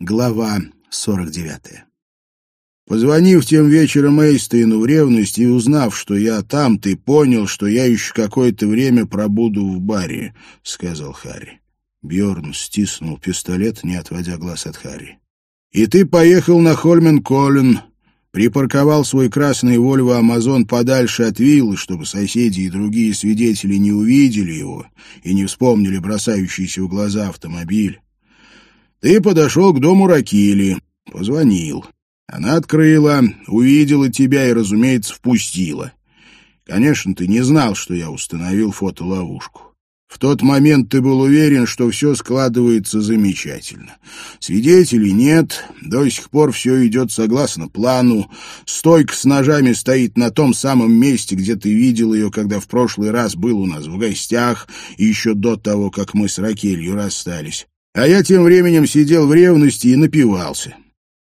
Глава 49. Позвонив тем вечером Эйстейну в ревность и узнав, что я там, ты понял, что я еще какое-то время пробуду в баре, — сказал Харри. Бьорн стиснул пистолет, не отводя глаз от Харри. И ты поехал на Хольмен-Коллен, припарковал свой красный Вольво Амазон подальше от виллы, чтобы соседи и другие свидетели не увидели его и не вспомнили бросающийся в глаза автомобиль. Ты подошел к дому Ракили, позвонил. Она открыла, увидела тебя и, разумеется, впустила. Конечно, ты не знал, что я установил фотоловушку. В тот момент ты был уверен, что все складывается замечательно. Свидетелей нет, до сих пор все идет согласно плану. Стойка с ножами стоит на том самом месте, где ты видел ее, когда в прошлый раз был у нас в гостях, и еще до того, как мы с Ракелью расстались. А я тем временем сидел в ревности и напивался.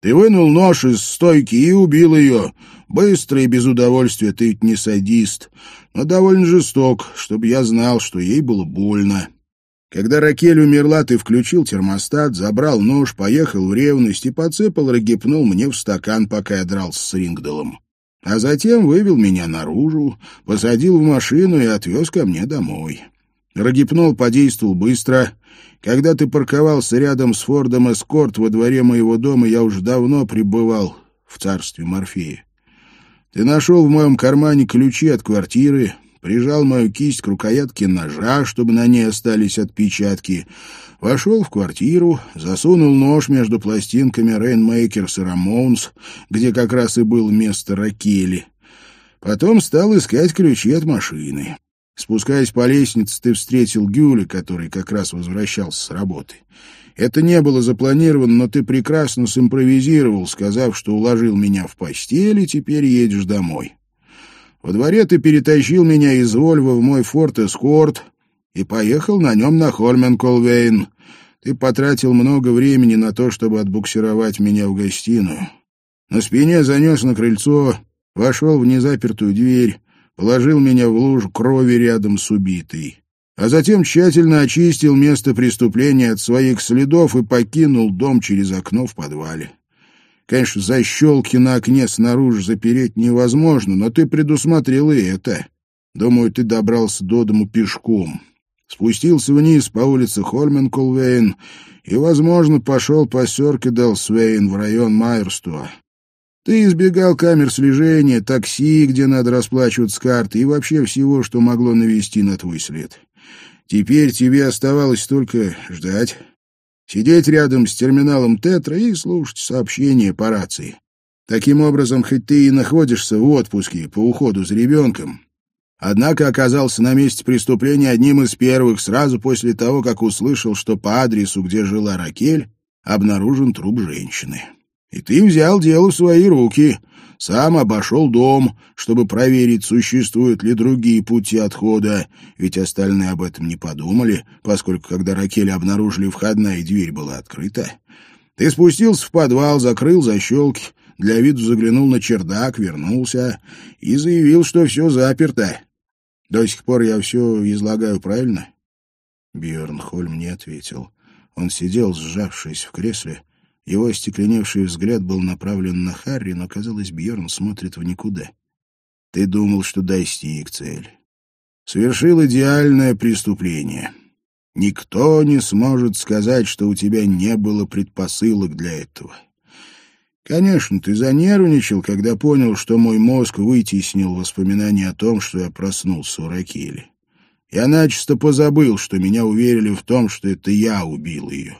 Ты вынул нож из стойки и убил ее. Быстро и без удовольствия ты ведь не садист, но довольно жесток, чтобы я знал, что ей было больно. Когда Ракель умерла, ты включил термостат, забрал нож, поехал в ревность и подцепал, рагипнул мне в стакан, пока я дрался с Рингдалом. А затем вывел меня наружу, посадил в машину и отвез ко мне домой. Рогипнол подействовал быстро. Когда ты парковался рядом с Фордом Эскорт во дворе моего дома, я уже давно пребывал в царстве Морфея. Ты нашел в моем кармане ключи от квартиры, прижал мою кисть к рукоятке ножа, чтобы на ней остались отпечатки, вошел в квартиру, засунул нож между пластинками Rainmakers и Рамоунс, где как раз и было место Ракели. Потом стал искать ключи от машины. Спускаясь по лестнице, ты встретил Гюля, который как раз возвращался с работы. Это не было запланировано, но ты прекрасно симпровизировал, сказав, что уложил меня в постель и теперь едешь домой. Во дворе ты перетащил меня из Вольва в мой форт Эскорт и поехал на нем на Хольмен-Колвейн. Ты потратил много времени на то, чтобы отбуксировать меня в гостиную. На спине занес на крыльцо, вошел в незапертую дверь, положил меня в лужу крови рядом с убитой, а затем тщательно очистил место преступления от своих следов и покинул дом через окно в подвале. Конечно, защелки на окне снаружи запереть невозможно, но ты предусмотрел и это. Думаю, ты добрался до дому пешком. Спустился вниз по улице Хольменколвейн и, возможно, пошел по Сёрке Делсвейн в район Майерстуа. Ты избегал камер слежения, такси, где надо расплачиваться карты, и вообще всего, что могло навести на твой след. Теперь тебе оставалось только ждать, сидеть рядом с терминалом Тетра и слушать сообщения по рации. Таким образом, хоть ты и находишься в отпуске по уходу за ребенком, однако оказался на месте преступления одним из первых сразу после того, как услышал, что по адресу, где жила Ракель, обнаружен труп женщины. И ты взял дело в свои руки, сам обошел дом, чтобы проверить, существуют ли другие пути отхода, ведь остальные об этом не подумали, поскольку, когда Ракель обнаружили, входная дверь была открыта. Ты спустился в подвал, закрыл защелки, для виду заглянул на чердак, вернулся и заявил, что все заперто. До сих пор я все излагаю правильно? Бьерн Хольм не ответил. Он сидел, сжавшись в кресле, его остекленевший взгляд был направлен на Харри, но, казалось, Бьерн смотрит в никуда. Ты думал, что достиг цель. Совершил идеальное преступление. Никто не сможет сказать, что у тебя не было предпосылок для этого. Конечно, ты занервничал, когда понял, что мой мозг вытеснил воспоминания о том, что я проснулся у Ракели. Я начисто позабыл, что меня уверили в том, что это я убил ее.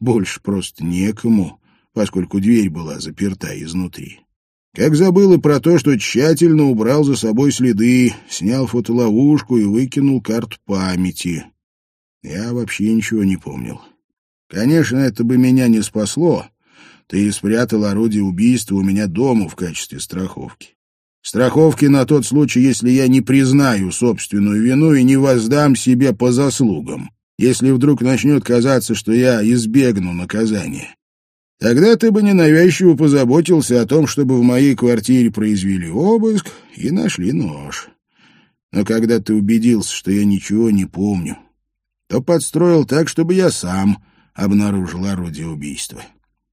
Больше просто некому, поскольку дверь была заперта изнутри. Как забыл и про то, что тщательно убрал за собой следы, снял фотоловушку и выкинул карту памяти. Я вообще ничего не помнил. Конечно, это бы меня не спасло. Ты спрятал орудие убийства у меня дома в качестве страховки. Страховки на тот случай, если я не признаю собственную вину и не воздам себе по заслугам если вдруг начнет казаться, что я избегну наказания. Тогда ты бы ненавязчиво позаботился о том, чтобы в моей квартире произвели обыск и нашли нож. Но когда ты убедился, что я ничего не помню, то подстроил так, чтобы я сам обнаружил орудие убийства.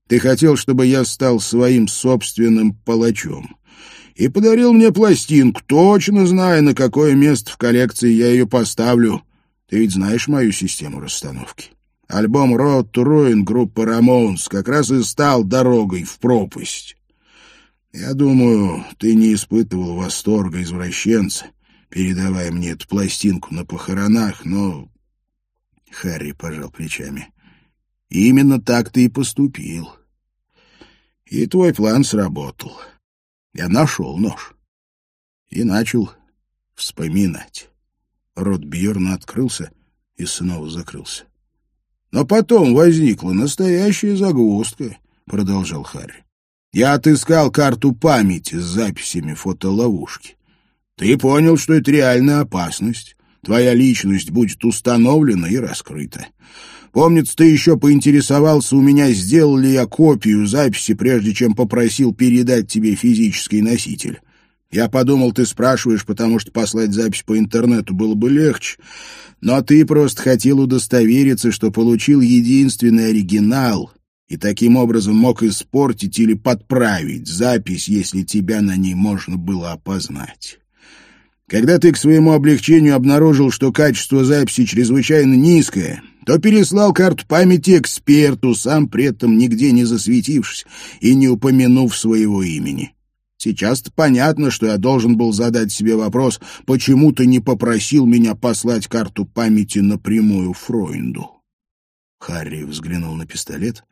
Ты хотел, чтобы я стал своим собственным палачом. И подарил мне пластинку, точно зная, на какое место в коллекции я ее поставлю. Ты ведь знаешь мою систему расстановки. Альбом «Road to Ruin» группы «Рамоунс» как раз и стал дорогой в пропасть. Я думаю, ты не испытывал восторга извращенца, передавая мне эту пластинку на похоронах, но... Харри пожал плечами. Именно так ты и поступил. И твой план сработал. Я нашел нож и начал вспоминать. Рот Бьерна открылся и снова закрылся. Но потом возникла настоящая загвоздка, продолжал Харри. Я отыскал карту памяти с записями фотоловушки. Ты понял, что это реальная опасность. Твоя личность будет установлена и раскрыта. Помнится, ты еще поинтересовался у меня, сделал ли я копию записи, прежде чем попросил передать тебе физический носитель. Я подумал, ты спрашиваешь, потому что послать запись по интернету было бы легче. Но ты просто хотел удостовериться, что получил единственный оригинал, и таким образом мог испортить или подправить запись, если тебя на ней можно было опознать. Когда ты к своему облегчению обнаружил, что качество записи чрезвычайно низкое, то переслал карту памяти эксперту, сам при этом нигде не засветившись и не упомянув своего имени. Сейчас-то понятно, что я должен был задать себе вопрос, почему ты не попросил меня послать карту памяти напрямую Фройнду. Харри взглянул на пистолет.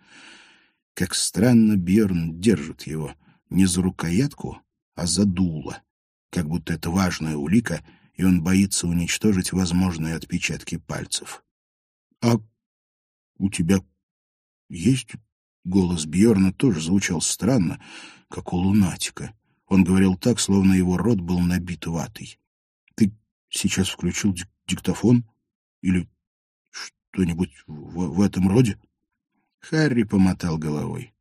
Как странно Бьерн держит его не за рукоятку, а за дуло, как будто это важная улика, и он боится уничтожить возможные отпечатки пальцев. — А у тебя есть Голос Бьорна тоже звучал странно, как у лунатика. Он говорил так, словно его рот был набит ватой. «Ты сейчас включил диктофон? Или что-нибудь в, в этом роде?» Харри помотал головой.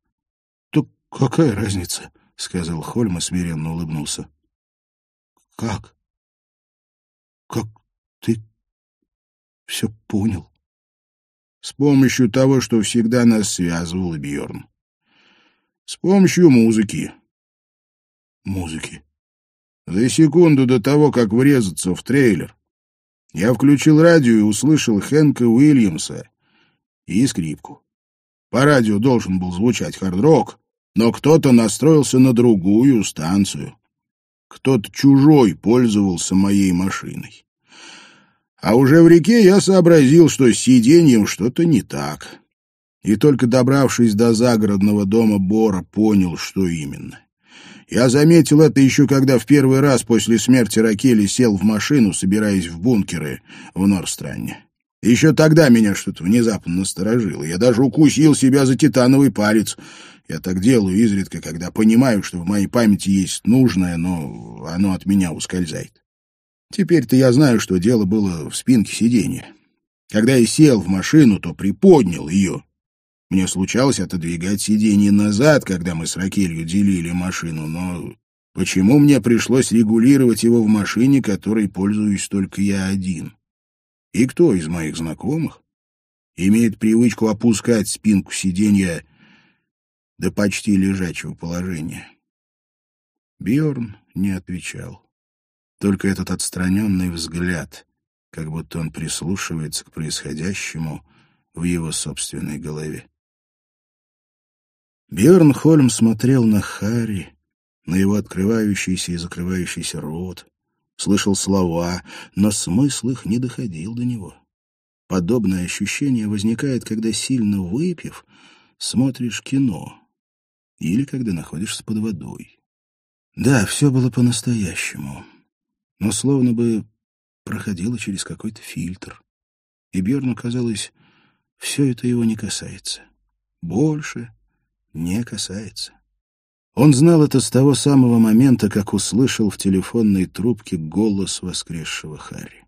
«То какая разница?» — сказал Хольм и смиренно улыбнулся. «Как? Как ты все понял?» «С помощью того, что всегда нас связывал Бьорн. С помощью музыки музыки. За секунду до того, как врезаться в трейлер, я включил радио и услышал Хэнка Уильямса и скрипку. По радио должен был звучать хард-рок, но кто-то настроился на другую станцию. Кто-то чужой пользовался моей машиной. А уже в реке я сообразил, что с сиденьем что-то не так. И только добравшись до загородного дома Бора, понял, что именно. Я заметил это еще когда в первый раз после смерти Ракели сел в машину, собираясь в бункеры в Норстране. Еще тогда меня что-то внезапно насторожило. Я даже укусил себя за титановый палец. Я так делаю изредка, когда понимаю, что в моей памяти есть нужное, но оно от меня ускользает. Теперь-то я знаю, что дело было в спинке сиденья. Когда я сел в машину, то приподнял ее, мне случалось отодвигать сиденье назад, когда мы с Ракелью делили машину, но почему мне пришлось регулировать его в машине, которой пользуюсь только я один? И кто из моих знакомых имеет привычку опускать спинку сиденья до почти лежачего положения? Бьорн не отвечал. Только этот отстраненный взгляд, как будто он прислушивается к происходящему в его собственной голове. Бьерн Хольм смотрел на Харри, на его открывающийся и закрывающийся рот, слышал слова, но смысл их не доходил до него. Подобное ощущение возникает, когда, сильно выпив, смотришь кино или когда находишься под водой. Да, все было по-настоящему, но словно бы проходило через какой-то фильтр. И Бьерну казалось, все это его не касается. Больше не касается. Он знал это с того самого момента, как услышал в телефонной трубке голос воскресшего Харри.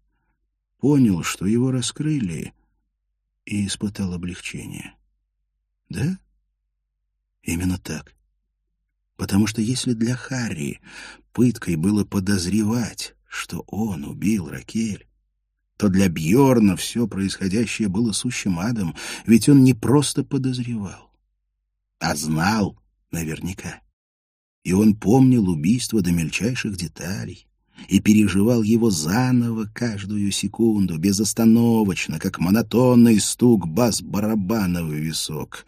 Понял, что его раскрыли, и испытал облегчение. Да? Именно так. Потому что если для Харри пыткой было подозревать, что он убил Ракель, то для Бьорна все происходящее было сущим адом, ведь он не просто подозревал а знал наверняка. И он помнил убийство до мельчайших деталей и переживал его заново каждую секунду, безостановочно, как монотонный стук бас-барабана в висок.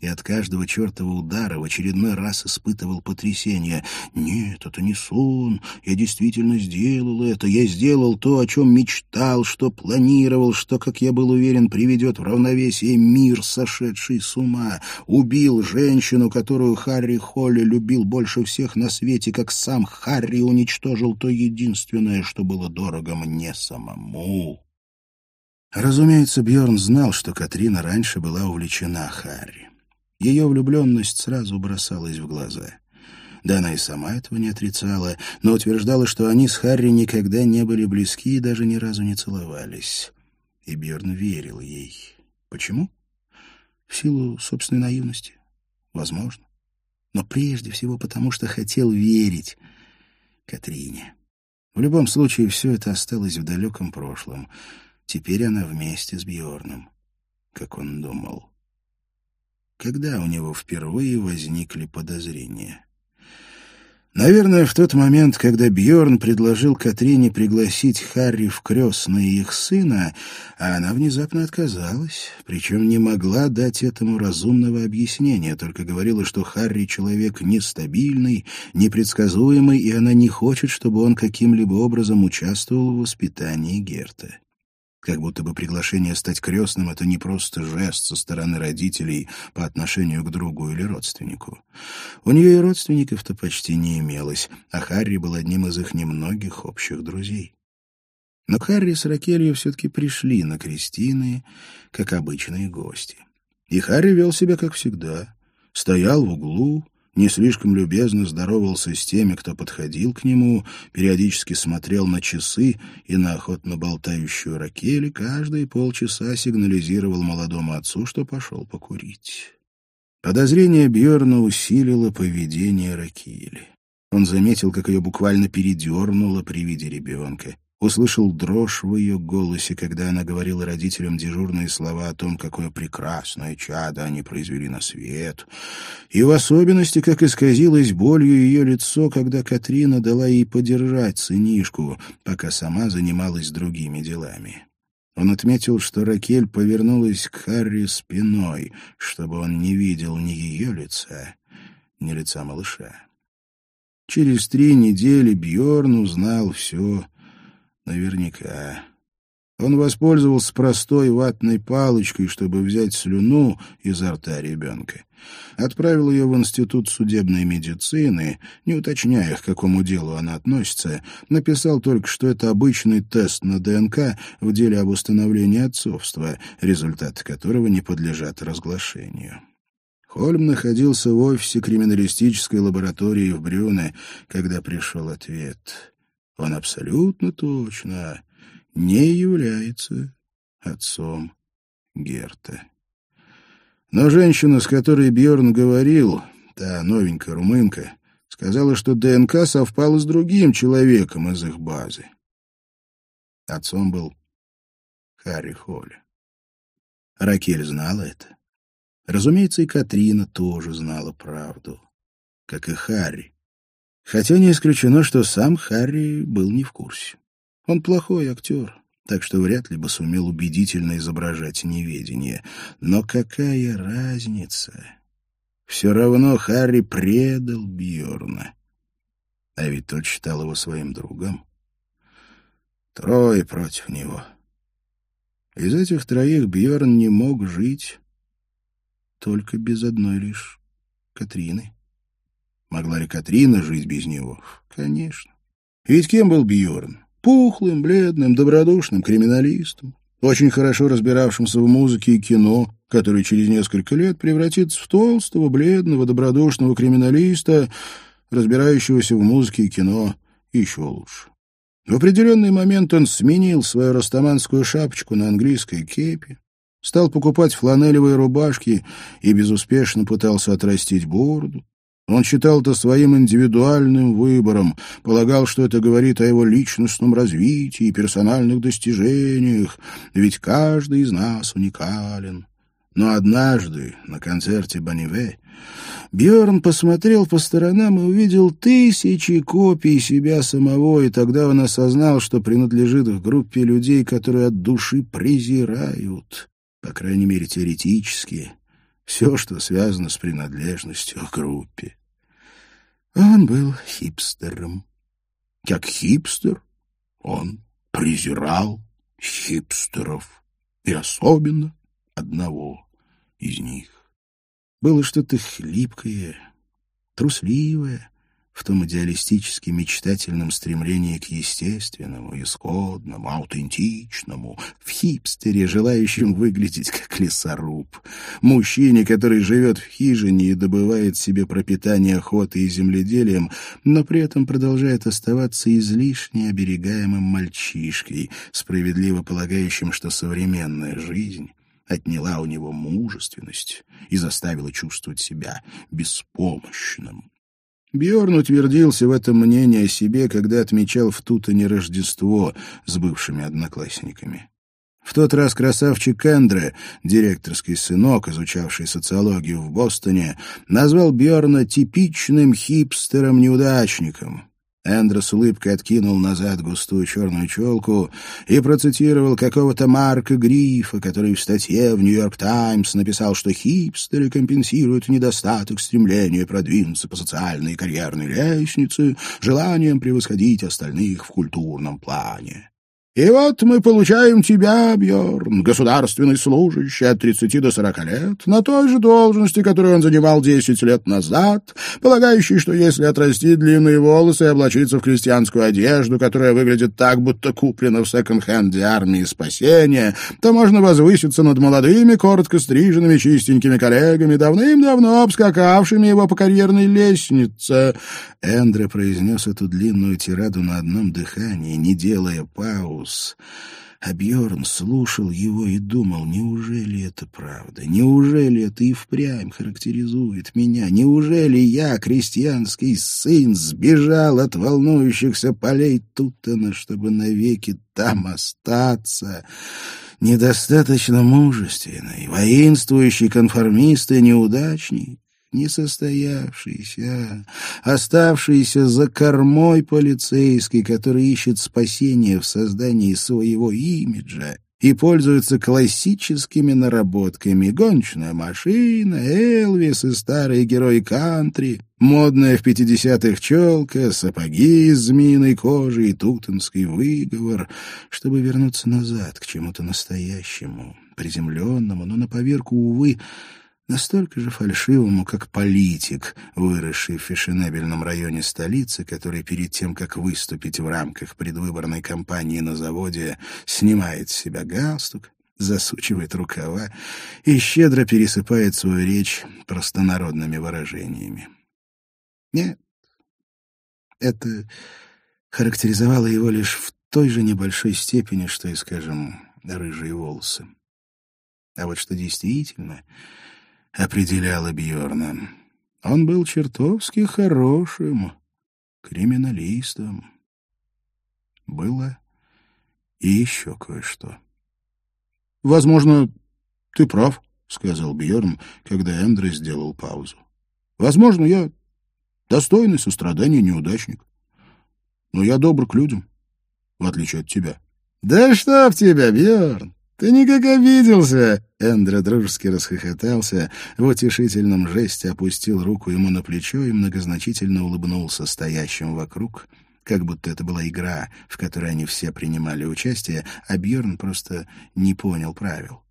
И от каждого чертова удара в очередной раз испытывал потрясение. «Нет, это не сон. Я действительно сделал это. Я сделал то, о чем мечтал, что планировал, что, как я был уверен, приведет в равновесие мир, сошедший с ума. Убил женщину, которую Харри Холли любил больше всех на свете, как сам Харри уничтожил то единственное, единственное, что было дорого мне самому. Разумеется, Бьорн знал, что Катрина раньше была увлечена Харри. Ее влюбленность сразу бросалась в глаза. Да она и сама этого не отрицала, но утверждала, что они с Харри никогда не были близки и даже ни разу не целовались. И Бьорн верил ей. Почему? В силу собственной наивности. Возможно. Но прежде всего потому, что хотел верить Катрине. В любом случае, все это осталось в далеком прошлом. Теперь она вместе с Бьорном, как он думал. Когда у него впервые возникли подозрения? Наверное, в тот момент, когда Бьорн предложил Катрине пригласить Харри в крестное их сына, а она внезапно отказалась, причем не могла дать этому разумного объяснения, только говорила, что Харри человек нестабильный, непредсказуемый, и она не хочет, чтобы он каким-либо образом участвовал в воспитании Герта. Как будто бы приглашение стать крестным — это не просто жест со стороны родителей по отношению к другу или родственнику. У нее и родственников-то почти не имелось, а Харри был одним из их немногих общих друзей. Но Харри с Ракелью все-таки пришли на крестины, как обычные гости. И Харри вел себя, как всегда. Стоял в углу, не слишком любезно здоровался с теми, кто подходил к нему, периодически смотрел на часы и на охотно болтающую Ракели, каждые полчаса сигнализировал молодому отцу, что пошел покурить. Подозрение Бьерна усилило поведение Ракели. Он заметил, как ее буквально передернуло при виде ребенка услышал дрожь в ее голосе, когда она говорила родителям дежурные слова о том, какое прекрасное чадо они произвели на свет, и в особенности, как исказилось болью ее лицо, когда Катрина дала ей подержать сынишку, пока сама занималась другими делами. Он отметил, что Ракель повернулась к Харри спиной, чтобы он не видел ни ее лица, ни лица малыша. Через три недели Бьорн узнал все, Наверняка. Он воспользовался простой ватной палочкой, чтобы взять слюну изо рта ребенка. Отправил ее в Институт судебной медицины, не уточняя, к какому делу она относится, написал только, что это обычный тест на ДНК в деле об установлении отцовства, результаты которого не подлежат разглашению. Хольм находился в офисе криминалистической лаборатории в Брюне, когда пришел ответ. Он абсолютно точно не является отцом Герта. Но женщина, с которой Бьорн говорил, та новенькая румынка, сказала, что ДНК совпала с другим человеком из их базы. Отцом был Харри Холли. Ракель знала это. Разумеется, и Катрина тоже знала правду, как и Харри. Хотя не исключено, что сам Харри был не в курсе. Он плохой актер, так что вряд ли бы сумел убедительно изображать неведение. Но какая разница? Все равно Харри предал Бьорна. А ведь тот считал его своим другом. Трое против него. Из этих троих Бьорн не мог жить только без одной лишь Катрины. Могла ли Катрина жить без него? Конечно. Ведь кем был Бьорн? Пухлым, бледным, добродушным криминалистом, очень хорошо разбиравшимся в музыке и кино, который через несколько лет превратится в толстого, бледного, добродушного криминалиста, разбирающегося в музыке и кино еще лучше. В определенный момент он сменил свою растаманскую шапочку на английской кепи, стал покупать фланелевые рубашки и безуспешно пытался отрастить бороду, он считал это своим индивидуальным выбором, полагал, что это говорит о его личностном развитии и персональных достижениях, ведь каждый из нас уникален. Но однажды на концерте Бонневе Бьорн посмотрел по сторонам и увидел тысячи копий себя самого, и тогда он осознал, что принадлежит к группе людей, которые от души презирают, по крайней мере теоретически, все, что связано с принадлежностью к группе. Он был хипстером. Как хипстер он презирал хипстеров, и особенно одного из них. Было что-то хлипкое, трусливое в том идеалистически мечтательном стремлении к естественному, исходному, аутентичному, в хипстере, желающем выглядеть как лесоруб, мужчине, который живет в хижине и добывает себе пропитание охотой и земледелием, но при этом продолжает оставаться излишне оберегаемым мальчишкой, справедливо полагающим, что современная жизнь отняла у него мужественность и заставила чувствовать себя беспомощным. Бьорн утвердился в этом мнении о себе, когда отмечал в Тутане Рождество с бывшими одноклассниками. В тот раз красавчик Эндре, директорский сынок, изучавший социологию в Бостоне, назвал Бьорна типичным хипстером-неудачником. Эндро с улыбкой откинул назад густую черную челку и процитировал какого-то Марка Грифа, который в статье в «Нью-Йорк Таймс» написал, что хипстеры компенсируют недостаток стремления продвинуться по социальной и карьерной лестнице желанием превосходить остальных в культурном плане. И вот мы получаем тебя, Бьорн, государственный служащий от 30 до 40 лет, на той же должности, которую он занимал 10 лет назад, полагающий, что если отрастить длинные волосы и облачиться в крестьянскую одежду, которая выглядит так, будто куплена в секонд-хенде армии спасения, то можно возвыситься над молодыми, коротко стриженными, чистенькими коллегами, давным-давно обскакавшими его по карьерной лестнице. Эндре произнес эту длинную тираду на одном дыхании, не делая пауз, голос. А Бьерн слушал его и думал, неужели это правда? Неужели это и впрямь характеризует меня? Неужели я, крестьянский сын, сбежал от волнующихся полей Туттена, чтобы навеки там остаться? Недостаточно мужественный, воинствующий конформист и неудачник? Несостоявшийся, оставшийся за кормой полицейский, который ищет спасения в создании своего имиджа и пользуется классическими наработками. Гоночная машина, Элвис и старые герои кантри, модная в пятидесятых челка, сапоги из змеиной кожи и тутинский выговор, чтобы вернуться назад к чему-то настоящему, приземленному, но на поверку, увы, настолько же фальшивому, как политик, выросший в фешенебельном районе столицы, который перед тем, как выступить в рамках предвыборной кампании на заводе, снимает с себя галстук, засучивает рукава и щедро пересыпает свою речь простонародными выражениями. Нет, это характеризовало его лишь в той же небольшой степени, что и, скажем, рыжие волосы. А вот что действительно определяла Бьорна. Он был чертовски хорошим криминалистом. Было и еще кое-что. «Возможно, ты прав», — сказал Бьорн, когда Эндрю сделал паузу. «Возможно, я достойный сострадания неудачник. Но я добр к людям, в отличие от тебя». «Да что в тебя, Бьорн! «Ты никак обиделся!» Эндра дружески расхохотался, в утешительном жесте опустил руку ему на плечо и многозначительно улыбнулся стоящим вокруг, как будто это была игра, в которой они все принимали участие, а Бьорн просто не понял правил.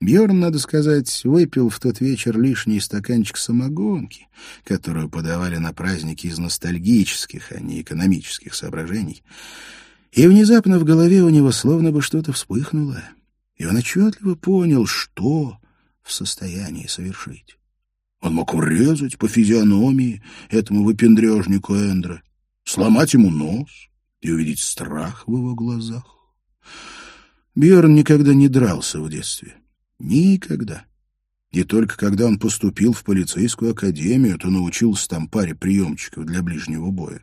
Бьорн, надо сказать, выпил в тот вечер лишний стаканчик самогонки, которую подавали на праздники из ностальгических, а не экономических соображений. И внезапно в голове у него словно бы что-то вспыхнуло — и он отчетливо понял, что в состоянии совершить. Он мог врезать по физиономии этому выпендрежнику Эндра, сломать ему нос и увидеть страх в его глазах. Бьерн никогда не дрался в детстве. Никогда. И только когда он поступил в полицейскую академию, то научился там паре приемчиков для ближнего боя.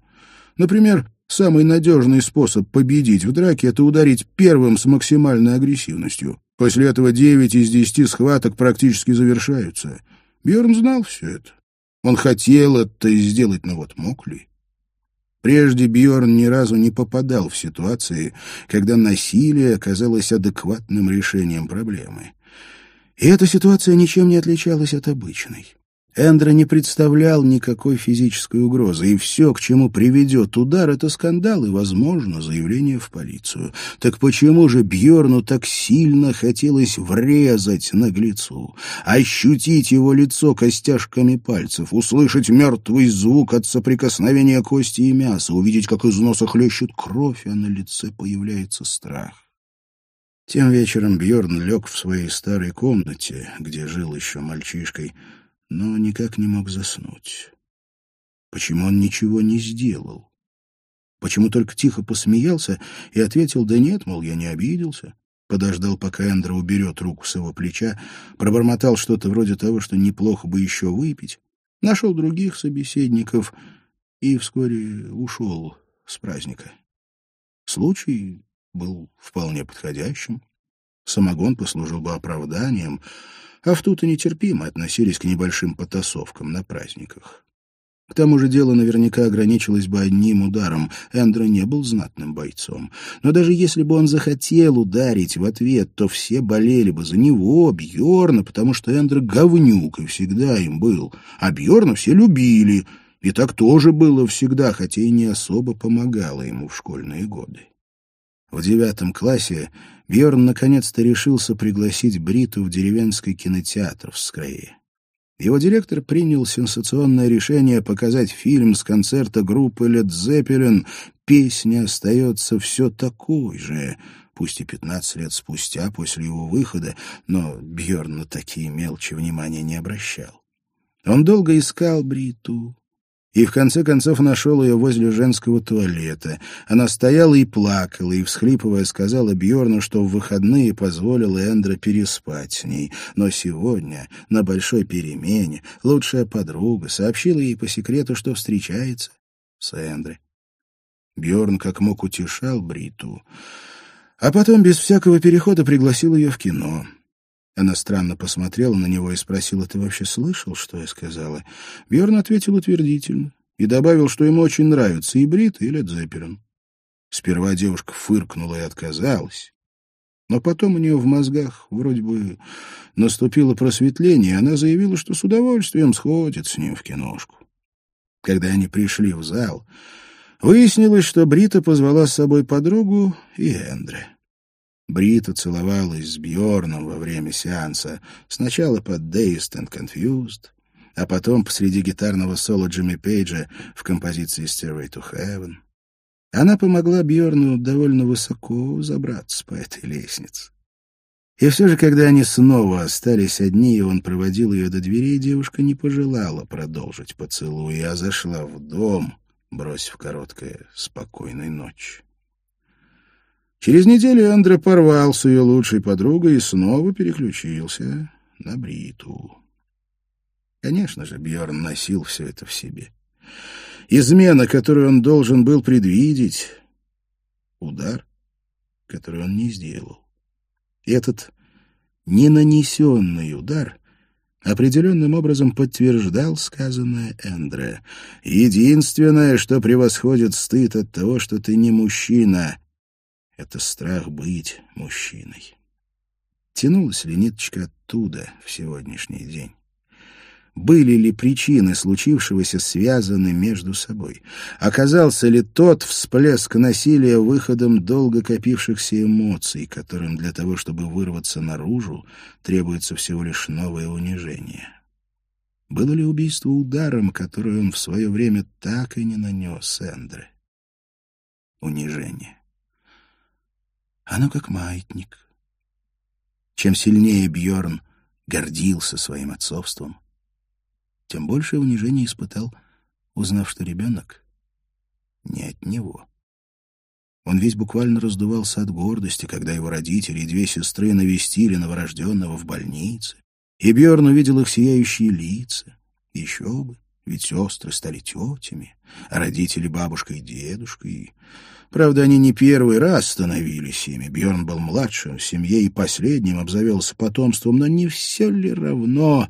Например, Самый надежный способ победить в драке — это ударить первым с максимальной агрессивностью, После этого девять из десяти схваток практически завершаются. Бьерн знал все это. Он хотел это сделать, но вот мог ли? Прежде Бьорн ни разу не попадал в ситуации, когда насилие оказалось адекватным решением проблемы. И эта ситуация ничем не отличалась от обычной. Эндро не представлял никакой физической угрозы, и все, к чему приведет удар, это скандал и, возможно, заявление в полицию. Так почему же Бьорну так сильно хотелось врезать наглецу, ощутить его лицо костяшками пальцев, услышать мертвый звук от соприкосновения кости и мяса, увидеть, как из носа хлещет кровь, а на лице появляется страх? Тем вечером Бьорн лег в своей старой комнате, где жил еще мальчишкой, но никак не мог заснуть. Почему он ничего не сделал? Почему только тихо посмеялся и ответил, да нет, мол, я не обиделся? Подождал, пока Эндро уберет руку с его плеча, пробормотал что-то вроде того, что неплохо бы еще выпить, нашел других собеседников и вскоре ушел с праздника. Случай был вполне подходящим. Самогон послужил бы оправданием — а в тут и нетерпимо относились к небольшим потасовкам на праздниках. К тому же дело наверняка ограничилось бы одним ударом. Эндро не был знатным бойцом. Но даже если бы он захотел ударить в ответ, то все болели бы за него, Бьорна, потому что Эндро говнюк и всегда им был. А Бьорна все любили. И так тоже было всегда, хотя и не особо помогало ему в школьные годы. В девятом классе Бьорн наконец-то решился пригласить Бриту в деревенский кинотеатр в Скрее. Его директор принял сенсационное решение показать фильм с концерта группы Led Zeppelin «Песня остается все такой же», пусть и пятнадцать лет спустя после его выхода, но Бьорн на такие мелочи внимания не обращал. Он долго искал Бриту, и в конце концов нашел ее возле женского туалета. Она стояла и плакала, и, всхлипывая, сказала Бьорну, что в выходные позволила Эндро переспать с ней. Но сегодня, на большой перемене, лучшая подруга сообщила ей по секрету, что встречается с Эндро. Бьорн как мог утешал Бриту, а потом без всякого перехода пригласил ее в кино. Она странно посмотрела на него и спросила, «Ты вообще слышал, что я сказала?» Бьерн ответил утвердительно и добавил, что ему очень нравится и Брит, и Лед Зеппелин. Сперва девушка фыркнула и отказалась, но потом у нее в мозгах вроде бы наступило просветление, и она заявила, что с удовольствием сходит с ним в киношку. Когда они пришли в зал, выяснилось, что Брита позвала с собой подругу и Эндре. Брита целовалась с Бьорном во время сеанса, сначала под Dazed and Confused, а потом посреди гитарного соло Джимми Пейджа в композиции Stairway to Heaven. Она помогла Бьорну довольно высоко забраться по этой лестнице. И все же, когда они снова остались одни, и он проводил ее до дверей, девушка не пожелала продолжить поцелуй, а зашла в дом, бросив короткое «спокойной ночи». Через неделю Андре порвал с ее лучшей подругой и снова переключился на Бриту. Конечно же, Бьорн носил все это в себе. Измена, которую он должен был предвидеть, удар, который он не сделал. Этот ненанесенный удар определенным образом подтверждал сказанное Эндре. Единственное, что превосходит стыд от того, что ты не мужчина, это страх быть мужчиной. Тянулась ли ниточка оттуда в сегодняшний день? Были ли причины случившегося связаны между собой? Оказался ли тот всплеск насилия выходом долго копившихся эмоций, которым для того, чтобы вырваться наружу, требуется всего лишь новое унижение? Было ли убийство ударом, который он в свое время так и не нанес Эндре? Унижение. Оно как маятник. Чем сильнее Бьорн гордился своим отцовством, тем больше унижения испытал, узнав, что ребенок не от него. Он весь буквально раздувался от гордости, когда его родители и две сестры навестили новорожденного в больнице, и Бьорн увидел их сияющие лица. Еще бы! Ведь сестры стали тетями, а родители — бабушкой и дедушкой. Правда, они не первый раз становились ими. Бьорн был младшим в семье и последним обзавелся потомством, но не все ли равно...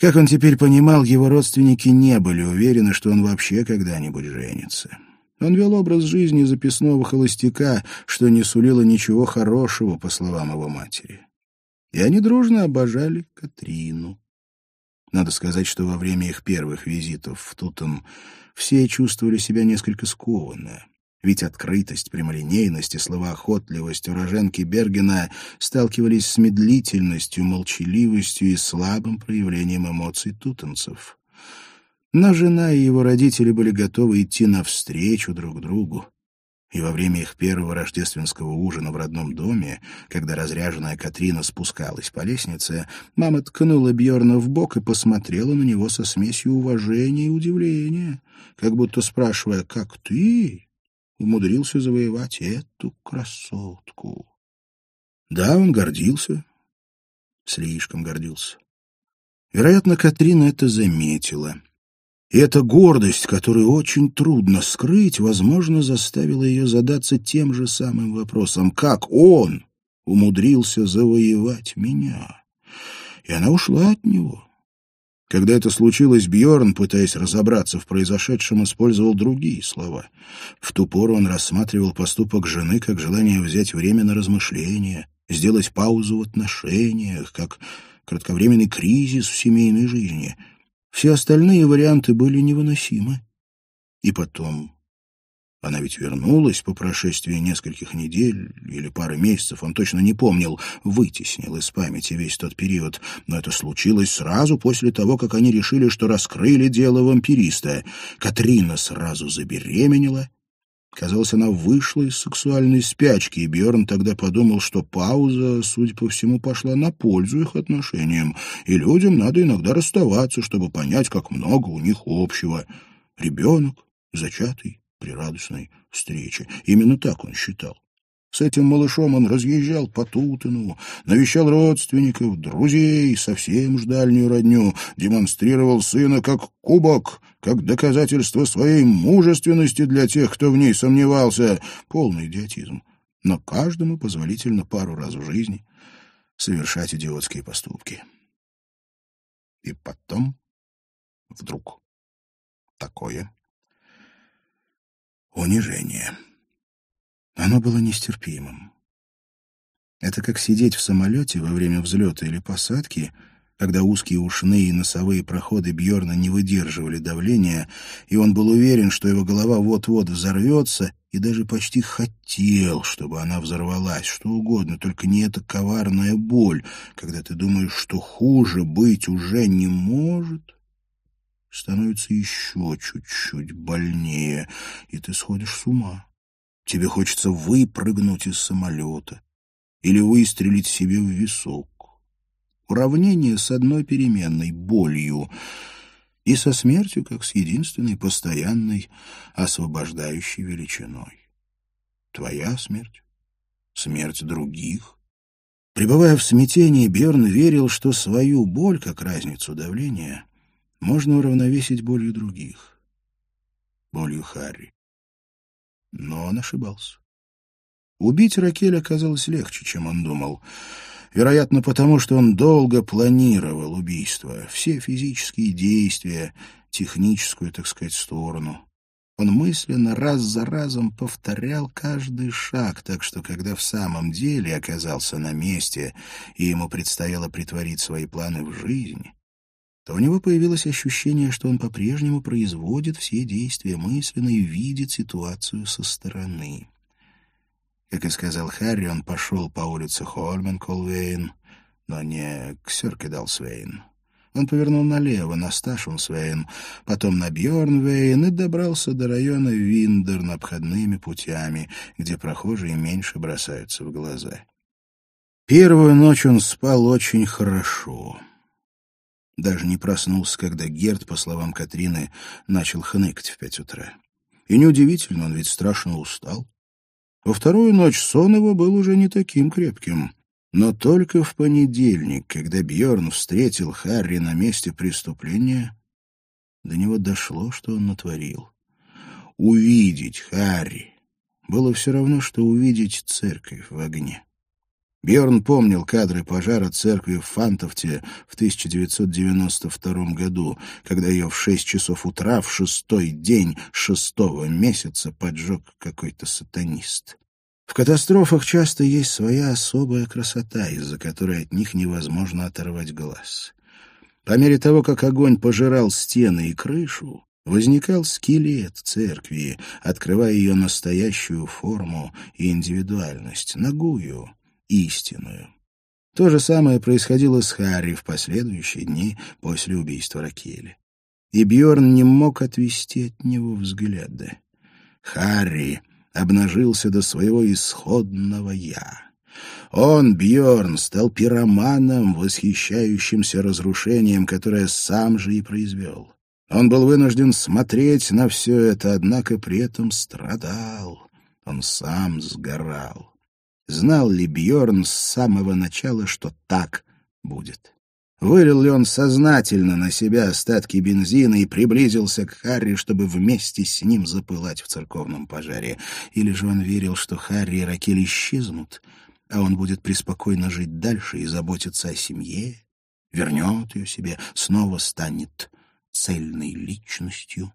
Как он теперь понимал, его родственники не были уверены, что он вообще когда-нибудь женится. Он вел образ жизни записного холостяка, что не сулило ничего хорошего, по словам его матери. И они дружно обожали Катрину. Надо сказать, что во время их первых визитов в Тутон все чувствовали себя несколько скованно. Ведь открытость, прямолинейность и словоохотливость уроженки Бергена сталкивались с медлительностью, молчаливостью и слабым проявлением эмоций тутанцев. Но жена и его родители были готовы идти навстречу друг другу. И во время их первого рождественского ужина в родном доме, когда разряженная Катрина спускалась по лестнице, мама ткнула Бьорна в бок и посмотрела на него со смесью уважения и удивления, как будто спрашивая «Как ты?» Умудрился завоевать эту красотку. Да, он гордился, слишком гордился. Вероятно, Катрина это заметила. И эта гордость, которую очень трудно скрыть, возможно, заставила ее задаться тем же самым вопросом. Как он умудрился завоевать меня? И она ушла от него. Когда это случилось, Бьорн, пытаясь разобраться в произошедшем, использовал другие слова. В ту пору он рассматривал поступок жены как желание взять время на размышления, сделать паузу в отношениях, как кратковременный кризис в семейной жизни. Все остальные варианты были невыносимы. И потом она ведь вернулась по прошествии нескольких недель или пары месяцев, он точно не помнил, вытеснил из памяти весь тот период. Но это случилось сразу после того, как они решили, что раскрыли дело вампириста. Катрина сразу забеременела. Казалось, она вышла из сексуальной спячки, и Бьорн тогда подумал, что пауза, судя по всему, пошла на пользу их отношениям, и людям надо иногда расставаться, чтобы понять, как много у них общего. Ребенок, зачатый, при радостной встрече. Именно так он считал. С этим малышом он разъезжал по Тутину, навещал родственников, друзей, совсем уж дальнюю родню, демонстрировал сына как кубок, как доказательство своей мужественности для тех, кто в ней сомневался. Полный идиотизм. Но каждому позволительно пару раз в жизни совершать идиотские поступки. И потом вдруг такое унижение. Оно было нестерпимым. Это как сидеть в самолете во время взлета или посадки, когда узкие ушные и носовые проходы Бьорна не выдерживали давления, и он был уверен, что его голова вот-вот взорвется, и даже почти хотел, чтобы она взорвалась, что угодно, только не эта коварная боль, когда ты думаешь, что хуже быть уже не может становится еще чуть-чуть больнее, и ты сходишь с ума. Тебе хочется выпрыгнуть из самолета или выстрелить себе в висок. Уравнение с одной переменной — болью, и со смертью как с единственной постоянной освобождающей величиной. Твоя смерть, смерть других. Пребывая в смятении, Бьерн верил, что свою боль, как разницу давления, можно уравновесить болью других, болью Харри. Но он ошибался. Убить Ракель оказалось легче, чем он думал. Вероятно, потому что он долго планировал убийство, все физические действия, техническую, так сказать, сторону. Он мысленно раз за разом повторял каждый шаг, так что когда в самом деле оказался на месте и ему предстояло притворить свои планы в жизнь, то у него появилось ощущение, что он по-прежнему производит все действия мысленно и видит ситуацию со стороны. Как и сказал Харри, он пошел по улице Хольмен-Колвейн, но не к Сёркедалсвейн. Он повернул налево, на Сташунсвейн, потом на Бьорнвейн и добрался до района Виндер обходными путями, где прохожие меньше бросаются в глаза. Первую ночь он спал очень хорошо. Даже не проснулся, когда Герд, по словам Катрины, начал хныкать в пять утра. И неудивительно, он ведь страшно устал. Во вторую ночь сон его был уже не таким крепким. Но только в понедельник, когда Бьорн встретил Харри на месте преступления, До него дошло, что он натворил. Увидеть Харри было все равно, что увидеть церковь в огне. Бьорн помнил кадры пожара церкви в Фантовте в 1992 году, когда ее в шесть часов утра в шестой день шестого месяца поджег какой-то сатанист. В катастрофах часто есть своя особая красота, из-за которой от них невозможно оторвать глаз. По мере того, как огонь пожирал стены и крышу, возникал скелет церкви, открывая ее настоящую форму и индивидуальность, нагую, истинную. То же самое происходило с Харри в последующие дни после убийства Ракели. И Бьорн не мог отвести от него взгляда. Харри обнажился до своего исходного «я». Он, Бьорн, стал пироманом, восхищающимся разрушением, которое сам же и произвел. Он был вынужден смотреть на все это, однако при этом страдал. Он сам сгорал. Знал ли Бьорн с самого начала, что так будет? Вылил ли он сознательно на себя остатки бензина и приблизился к Харри, чтобы вместе с ним запылать в церковном пожаре? Или же он верил, что Харри и Ракель исчезнут, а он будет преспокойно жить дальше и заботиться о семье, вернет ее себе, снова станет цельной личностью?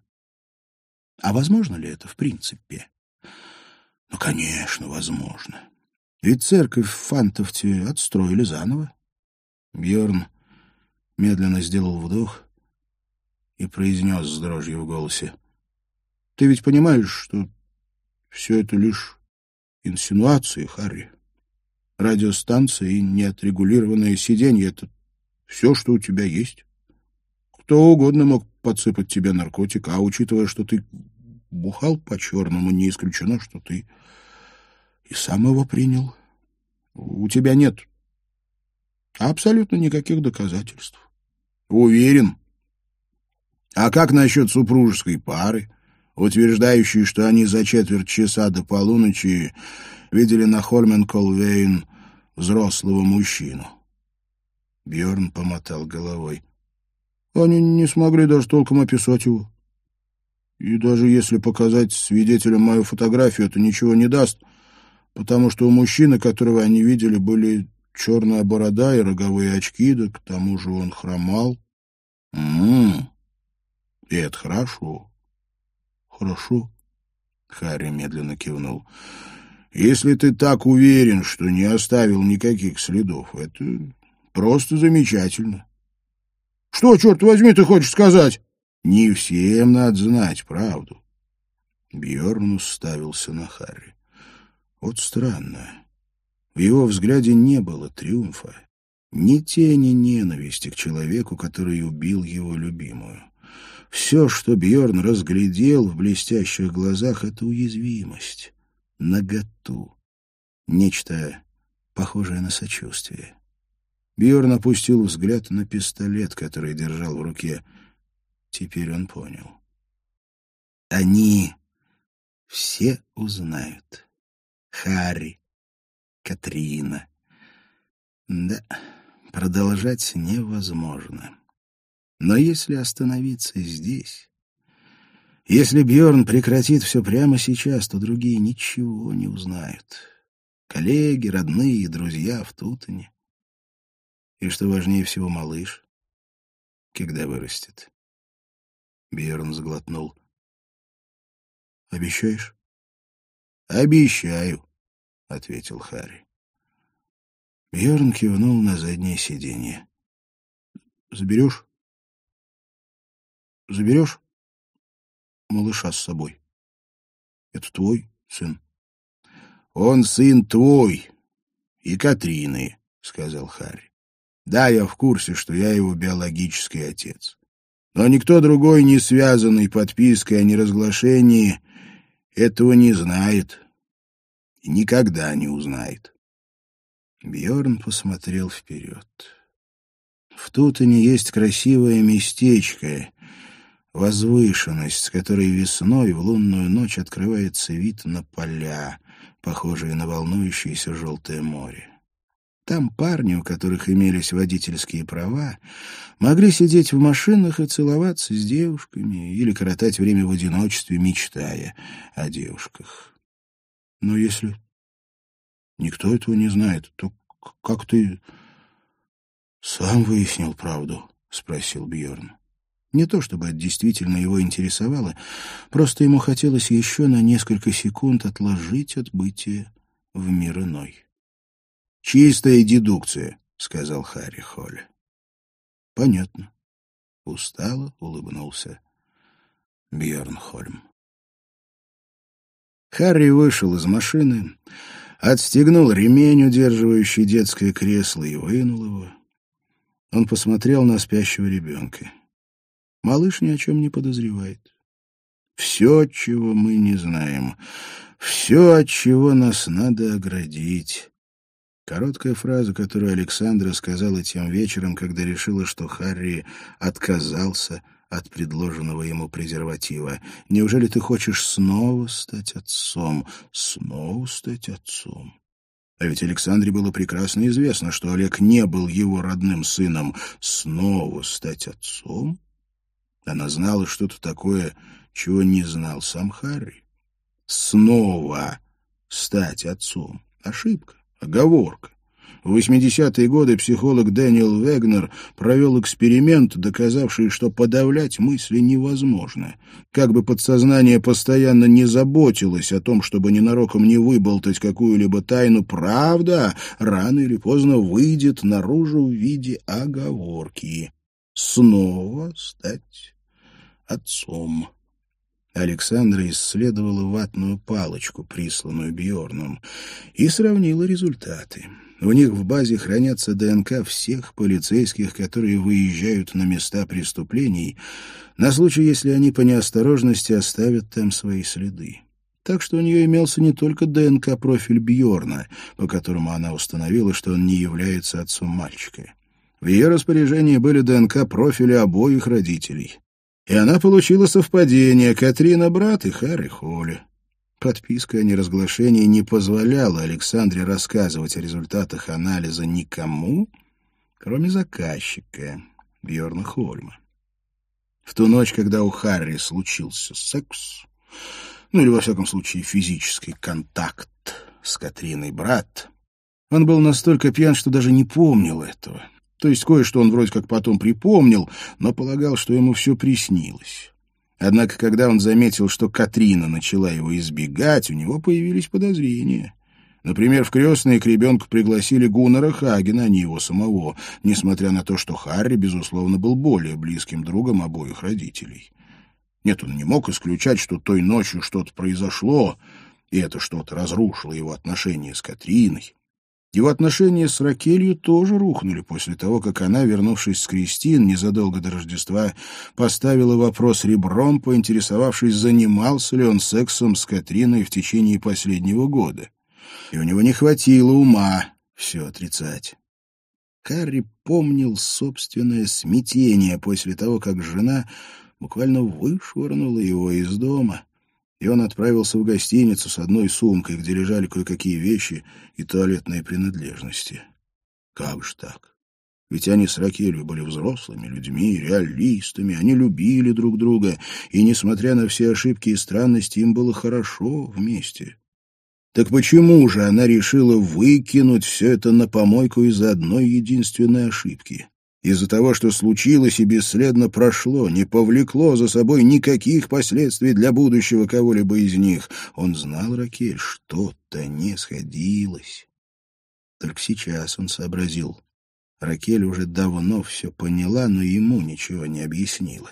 А возможно ли это в принципе? Ну, конечно, возможно. Ведь церковь в Фантовте отстроили заново. Бьорн медленно сделал вдох и произнес с дрожью в голосе. — Ты ведь понимаешь, что все это лишь инсинуации, Харри? Радиостанция и неотрегулированное сиденье — это все, что у тебя есть. Кто угодно мог подсыпать тебе наркотик, а учитывая, что ты бухал по-черному, не исключено, что ты и сам его принял. У тебя нет абсолютно никаких доказательств. Уверен. А как насчет супружеской пары, утверждающей, что они за четверть часа до полуночи видели на Хольмен-Колвейн взрослого мужчину? Бьорн помотал головой. Они не смогли даже толком описать его. И даже если показать свидетелям мою фотографию, это ничего не даст — потому что у мужчины, которого они видели, были черная борода и роговые очки, да к тому же он хромал. М-м, и это хорошо. Хорошо. Харри медленно кивнул. Если ты так уверен, что не оставил никаких следов, это просто замечательно. Что, черт возьми, ты хочешь сказать? Не всем надо знать правду. Бьерн уставился на Харри. Вот странно. В его взгляде не было триумфа, ни тени ненависти к человеку, который убил его любимую. Все, что Бьорн разглядел в блестящих глазах, — это уязвимость, наготу, нечто похожее на сочувствие. Бьорн опустил взгляд на пистолет, который держал в руке. Теперь он понял. Они все узнают. Харри, Катрина. Да, продолжать невозможно. Но если остановиться здесь, если Бьорн прекратит все прямо сейчас, то другие ничего не узнают. Коллеги, родные, друзья в Тутане. И что важнее всего, малыш, когда вырастет. Бьорн сглотнул. «Обещаешь?» «Обещаю», — ответил Харри. Бьерн кивнул на заднее сиденье. «Заберешь? Заберешь малыша с собой? Это твой сын?» «Он сын твой и Катрины», — сказал Харри. «Да, я в курсе, что я его биологический отец. Но никто другой, не связанный подпиской о неразглашении, этого не знает и никогда не узнает. Бьорн посмотрел вперед. В Тутане есть красивое местечко, возвышенность, с которой весной в лунную ночь открывается вид на поля, похожие на волнующееся желтое море. Там парни, у которых имелись водительские права, могли сидеть в машинах и целоваться с девушками или коротать время в одиночестве, мечтая о девушках. Но если никто этого не знает, то как ты сам выяснил правду? — спросил Бьорн. Не то чтобы это действительно его интересовало, просто ему хотелось еще на несколько секунд отложить отбытие в мир иной. «Чистая дедукция», — сказал Харри Холли. «Понятно». Устало улыбнулся Бьерн Хольм. Харри вышел из машины, отстегнул ремень, удерживающий детское кресло, и вынул его. Он посмотрел на спящего ребенка. Малыш ни о чем не подозревает. Все, чего мы не знаем, все, от чего нас надо оградить. Короткая фраза, которую Александра сказала тем вечером, когда решила, что Харри отказался от предложенного ему презерватива. «Неужели ты хочешь снова стать отцом? Снова стать отцом?» А ведь Александре было прекрасно известно, что Олег не был его родным сыном. Снова стать отцом? Она знала что-то такое, чего не знал сам Харри. Снова стать отцом. Ошибка, оговорка. В 80-е годы психолог Дэниел Вегнер провел эксперимент, доказавший, что подавлять мысли невозможно. Как бы подсознание постоянно не заботилось о том, чтобы ненароком не выболтать какую-либо тайну, правда рано или поздно выйдет наружу в виде оговорки. Снова стать отцом. Александра исследовала ватную палочку, присланную Бьорном, и сравнила результаты. У них в базе хранятся ДНК всех полицейских, которые выезжают на места преступлений, на случай, если они по неосторожности оставят там свои следы. Так что у нее имелся не только ДНК-профиль Бьорна, по которому она установила, что он не является отцом мальчика. В ее распоряжении были ДНК-профили обоих родителей. И она получила совпадение Катрина брат и Харри Холли. Подписка о неразглашении не позволяла Александре рассказывать о результатах анализа никому, кроме заказчика Бьорна Хольма. В ту ночь, когда у Харри случился секс, ну или, во всяком случае, физический контакт с Катриной брат, он был настолько пьян, что даже не помнил этого. То есть кое-что он вроде как потом припомнил, но полагал, что ему все приснилось. Однако, когда он заметил, что Катрина начала его избегать, у него появились подозрения. Например, в крестные к ребенку пригласили Гуннера Хагена, а не его самого, несмотря на то, что Харри, безусловно, был более близким другом обоих родителей. Нет, он не мог исключать, что той ночью что-то произошло, и это что-то разрушило его отношения с Катриной. Его отношения с Ракелью тоже рухнули после того, как она, вернувшись с Кристин незадолго до Рождества, поставила вопрос ребром, поинтересовавшись, занимался ли он сексом с Катриной в течение последнего года. И у него не хватило ума все отрицать. Карри помнил собственное смятение после того, как жена буквально вышвырнула его из дома — и он отправился в гостиницу с одной сумкой, где лежали кое-какие вещи и туалетные принадлежности. Как же так? Ведь они с Ракелью были взрослыми людьми, реалистами, они любили друг друга, и, несмотря на все ошибки и странности, им было хорошо вместе. Так почему же она решила выкинуть все это на помойку из-за одной единственной ошибки? Из-за того, что случилось и бесследно прошло, не повлекло за собой никаких последствий для будущего кого-либо из них. Он знал, Ракель, что-то не сходилось. Только сейчас он сообразил. Ракель уже давно все поняла, но ему ничего не объяснила.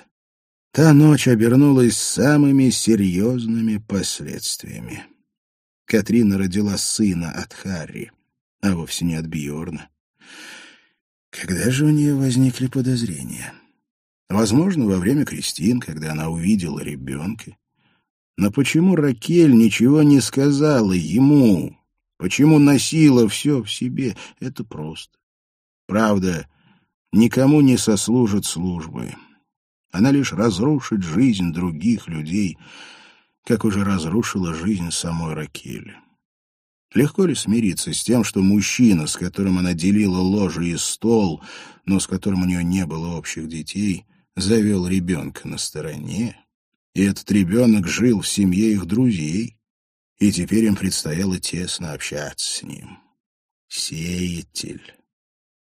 Та ночь обернулась самыми серьезными последствиями. Катрина родила сына от Харри, а вовсе не от Бьорна. Когда же у нее возникли подозрения? Возможно, во время Кристин, когда она увидела ребенка. Но почему Ракель ничего не сказала ему? Почему носила все в себе? Это просто. Правда, никому не сослужит службы. Она лишь разрушит жизнь других людей, как уже разрушила жизнь самой Ракели. Легко ли смириться с тем, что мужчина, с которым она делила ложе и стол, но с которым у нее не было общих детей, завел ребенка на стороне, и этот ребенок жил в семье их друзей, и теперь им предстояло тесно общаться с ним. Сеятель.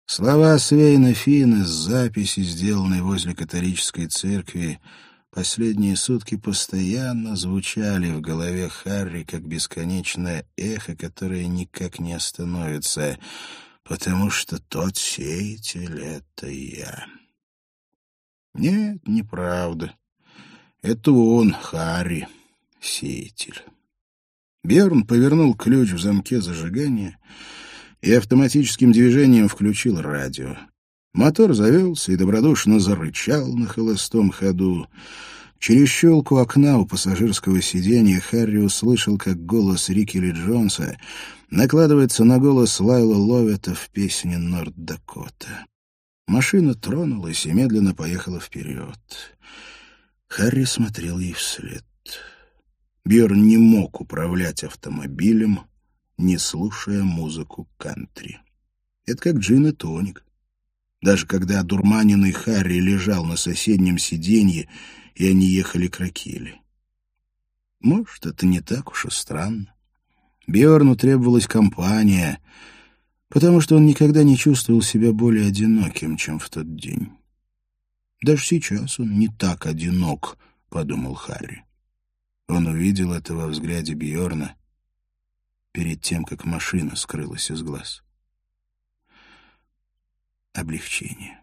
Слова Свейна Фина с записи, сделанной возле католической церкви, последние сутки постоянно звучали в голове Харри как бесконечное эхо, которое никак не остановится, потому что тот сеятель — это я. Нет, неправда. Это он, Харри, сеятель. Берн повернул ключ в замке зажигания и автоматическим движением включил радио. Мотор завелся и добродушно зарычал на холостом ходу. Через щелку окна у пассажирского сиденья Харри услышал, как голос Рикки Джонса накладывается на голос Лайла Ловета в песне «Норд-Дакота». Машина тронулась и медленно поехала вперед. Харри смотрел ей вслед. Бьерн не мог управлять автомобилем, не слушая музыку кантри. Это как джин и тоник. Даже когда одурманенный Харри лежал на соседнем сиденье, и они ехали к Ракеле. Может, это не так уж и странно. Бьорну требовалась компания, потому что он никогда не чувствовал себя более одиноким, чем в тот день. Даже сейчас он не так одинок, — подумал Харри. Он увидел это во взгляде Бьорна перед тем, как машина скрылась из глаз. Облегчение.